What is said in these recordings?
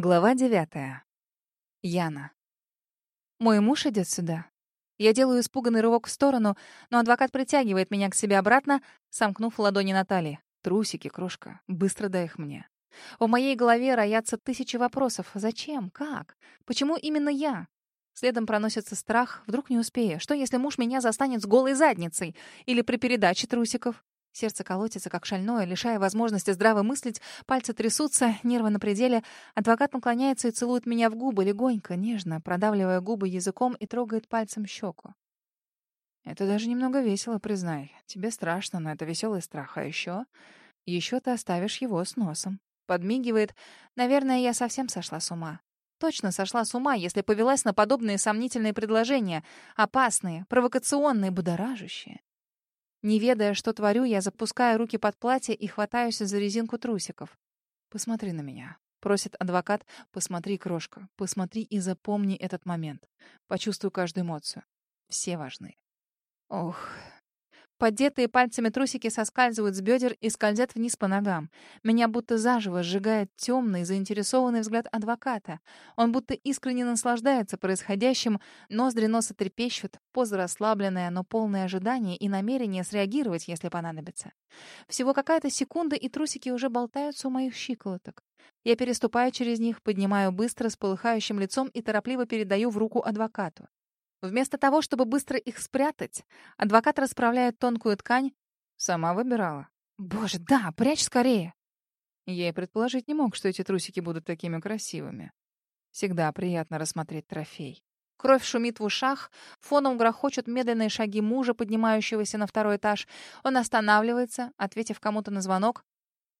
Глава 9. Яна. Мой муж идет сюда. Я делаю испуганный рывок в сторону, но адвокат притягивает меня к себе обратно, сомкнув ладони Натали. Трусики, крошка, быстро дай их мне. В моей голове роятся тысячи вопросов. Зачем? Как? Почему именно я? Следом проносится страх, вдруг не успею. Что, если муж меня застанет с голой задницей? Или при передаче трусиков? Сердце колотится, как шальное, лишая возможности здраво мыслить, пальцы трясутся, нервы на пределе. Адвокат наклоняется и целует меня в губы, легонько, нежно, продавливая губы языком и трогает пальцем щеку. «Это даже немного весело, признай. Тебе страшно, но это веселый страх. А еще... Еще ты оставишь его с носом». Подмигивает. «Наверное, я совсем сошла с ума. Точно сошла с ума, если повелась на подобные сомнительные предложения. Опасные, провокационные, будоражащие. Не ведая, что творю, я запускаю руки под платье и хватаюсь за резинку трусиков. «Посмотри на меня», — просит адвокат. «Посмотри, крошка, посмотри и запомни этот момент. Почувствуй каждую эмоцию. Все важны». Ох... Поддетые пальцами трусики соскальзывают с бедер и скользят вниз по ногам. Меня будто заживо сжигает темный, заинтересованный взгляд адвоката. Он будто искренне наслаждается происходящим, ноздри носа трепещут, поза расслабленная, но полное ожидание и намерение среагировать, если понадобится. Всего какая-то секунда, и трусики уже болтаются у моих щиколоток. Я переступаю через них, поднимаю быстро с полыхающим лицом и торопливо передаю в руку адвокату. Вместо того, чтобы быстро их спрятать, адвокат расправляет тонкую ткань. Сама выбирала. Боже, да, прячь скорее. Я и предположить не мог, что эти трусики будут такими красивыми. Всегда приятно рассмотреть трофей. Кровь шумит в ушах, фоном грохочут медленные шаги мужа, поднимающегося на второй этаж. Он останавливается, ответив кому-то на звонок.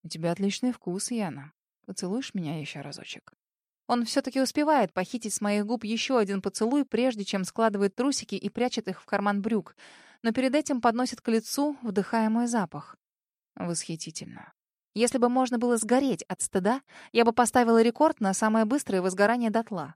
«У тебя отличный вкус, Яна. Поцелуешь меня еще разочек?» Он все-таки успевает похитить с моих губ еще один поцелуй, прежде чем складывает трусики и прячет их в карман брюк. Но перед этим подносит к лицу вдыхаемый запах. Восхитительно. Если бы можно было сгореть от стыда, я бы поставила рекорд на самое быстрое возгорание дотла.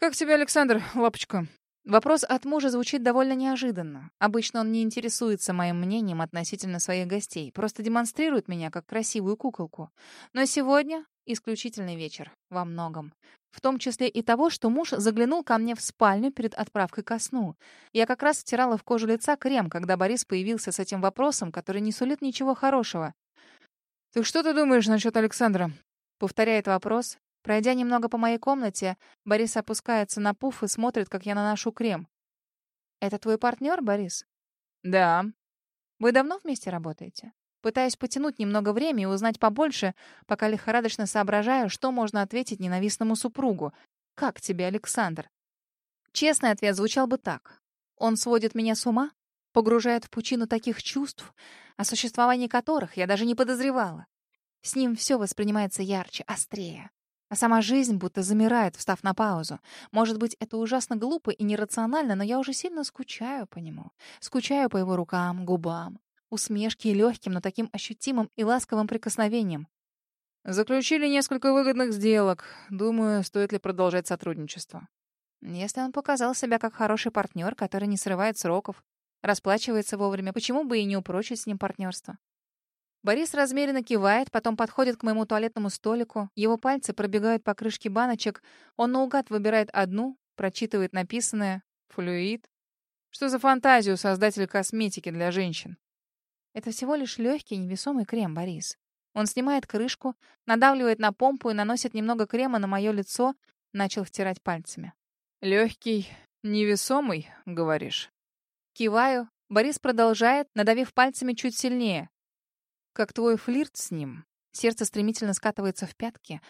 «Как тебе, Александр, лапочка?» Вопрос от мужа звучит довольно неожиданно. Обычно он не интересуется моим мнением относительно своих гостей, просто демонстрирует меня как красивую куколку. Но сегодня исключительный вечер во многом. В том числе и того, что муж заглянул ко мне в спальню перед отправкой ко сну. Я как раз втирала в кожу лица крем, когда Борис появился с этим вопросом, который не сулит ничего хорошего. «Так что ты думаешь насчет Александра?» Повторяет вопрос, Пройдя немного по моей комнате, Борис опускается на пуф и смотрит, как я наношу крем. «Это твой партнер, Борис?» «Да». «Вы давно вместе работаете?» Пытаюсь потянуть немного времени и узнать побольше, пока лихорадочно соображаю, что можно ответить ненавистному супругу. «Как тебе, Александр?» Честный ответ звучал бы так. «Он сводит меня с ума?» погружает в пучину таких чувств, о существовании которых я даже не подозревала. С ним все воспринимается ярче, острее. А сама жизнь будто замирает, встав на паузу. Может быть, это ужасно глупо и нерационально, но я уже сильно скучаю по нему. Скучаю по его рукам, губам, усмешке и легким, но таким ощутимым и ласковым прикосновением. Заключили несколько выгодных сделок. Думаю, стоит ли продолжать сотрудничество. Если он показал себя как хороший партнер, который не срывает сроков, расплачивается вовремя, почему бы и не упрочить с ним партнерство? Борис размеренно кивает, потом подходит к моему туалетному столику. Его пальцы пробегают по крышке баночек. Он наугад выбирает одну, прочитывает написанное «флюид». Что за фантазию создатель косметики для женщин? Это всего лишь легкий невесомый крем, Борис. Он снимает крышку, надавливает на помпу и наносит немного крема на мое лицо, начал втирать пальцами. «Легкий, невесомый, говоришь?» как твой флирт с ним. Сердце стремительно скатывается в пятки.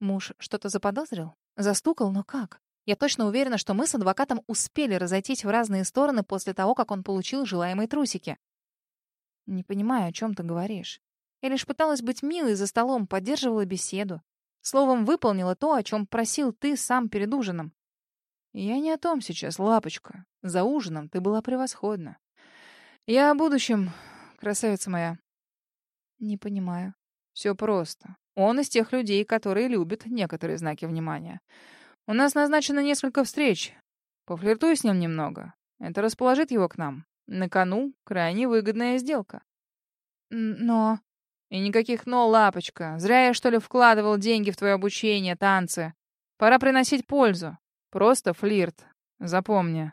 Муж что-то заподозрил? Застукал, но как? Я точно уверена, что мы с адвокатом успели разойтись в разные стороны после того, как он получил желаемые трусики. Не понимаю, о чем ты говоришь. Я лишь пыталась быть милой за столом, поддерживала беседу. Словом, выполнила то, о чем просил ты сам перед ужином. Я не о том сейчас, лапочка. За ужином ты была превосходна. Я о будущем, красавица моя. Не понимаю. Все просто. Он из тех людей, которые любят некоторые знаки внимания. У нас назначено несколько встреч. Пофлиртуй с ним немного. Это расположит его к нам. На кону крайне выгодная сделка. Но... И никаких «но», лапочка. Зря я, что ли, вкладывал деньги в твое обучение, танцы. Пора приносить пользу. Просто флирт. Запомни.